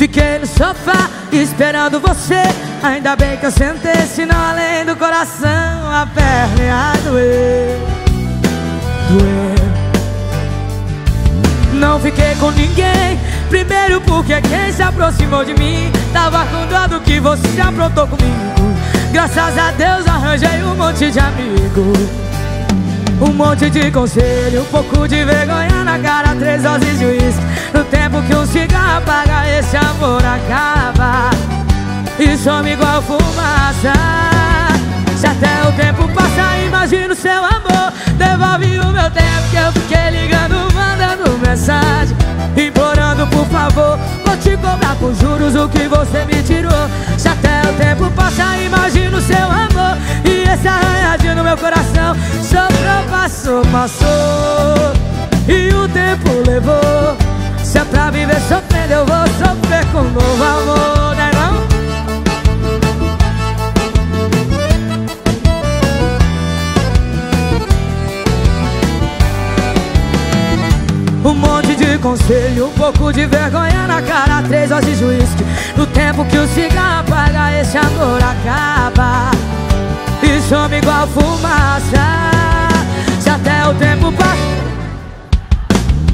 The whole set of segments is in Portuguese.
Fiquei no sofá esperando você. Ainda bem que eu sentei, senão além do coração A perna ia doer. Doer. Não fiquei com ninguém. Primeiro porque quem se aproximou de mim Tava com dó do que você aprontou comigo. Graças a Deus arranjei um monte de amigo. Um monte de conselho, um pouco de vergonha na cara, três doses de uísque. No tempo que um cigarro apaga, esse amor acaba E some igual fumaça. Se até o tempo passa, imagina o seu amor. Devolve o meu tempo que eu fiquei ligando, mandando mensagem. Implorando por favor, vou te cobrar com juros o que você me tirou. Se até o tempo passa, imagina o seu amor. E esse arranhadinho no meu coração passou, passou. E o tempo levou. Se é pra viver sofrendo eu vou um pouco de vergonha na cara Três doses de uísque No tempo que o cigarro apaga, esse amor acaba. E some igual fumaça. O tempo passa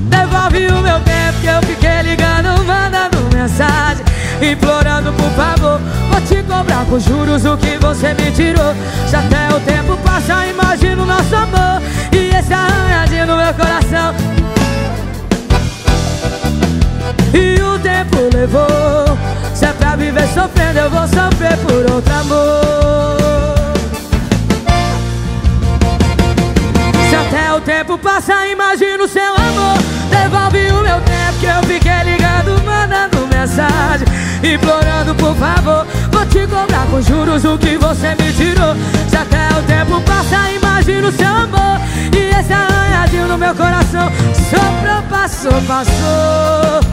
Devolve o meu tempo que eu fiquei ligando, mandando mensagem Implorando por favor, vou te cobrar com juros o que você me tirou. Se até o tempo passa, imagino nosso amor E o tempo levou. Se é pra viver sofrendo, eu vou sofrer por outro amor. O tempo passa, imagina o seu amor. Devolve o meu tempo que eu fiquei ligando, mandando mensagem. Implorando por favor, vou te cobrar com juros o que você me tirou. Se até o tempo passa, imagina o seu amor. E esse arranhadinho no meu coração Soprou, passou, passou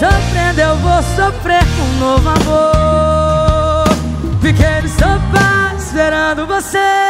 sofrendo, eu vou sofrer um novo amor. Fiquei no sofá esperando você